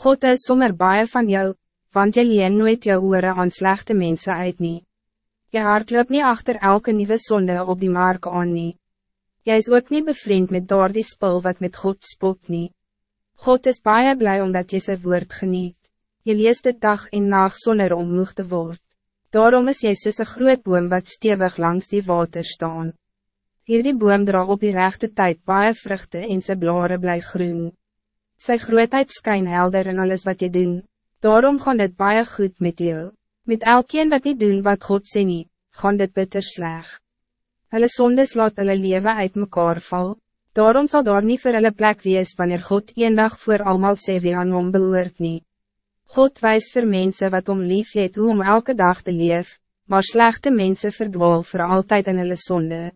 God is sommer baie van jou, want jy leen nooit jou oore aan slechte mensen uit nie. Je hart loop niet achter elke nieuwe zonde op die mark aan nie. Jy is ook niet bevriend met door die spul wat met God spot nie. God is baie blij omdat je zijn woord geniet. Je leest de dag en nacht zonder om moeg te word. Daarom is jy soos een groot boom wat stevig langs die water staan. Hierdie boom dra op die rechte tijd baie vruchten en sy blare bly groen. Sy grootheid skyn helder in alles wat je doen. Daarom gaan dit baie goed met jou. Met elkeen wat niet doen wat God sê nie, gaan dit bitter sleg. Hulle sondes laat hulle leven uit mekaar val. Daarom zal daar niet voor hulle plek wees wanneer God een dag voor allemaal sê wie aan hom behoort nie. God wijst voor mensen wat om lief het hoe om elke dag te leef, maar slechte mensen verdwaal voor altijd in hulle sonde.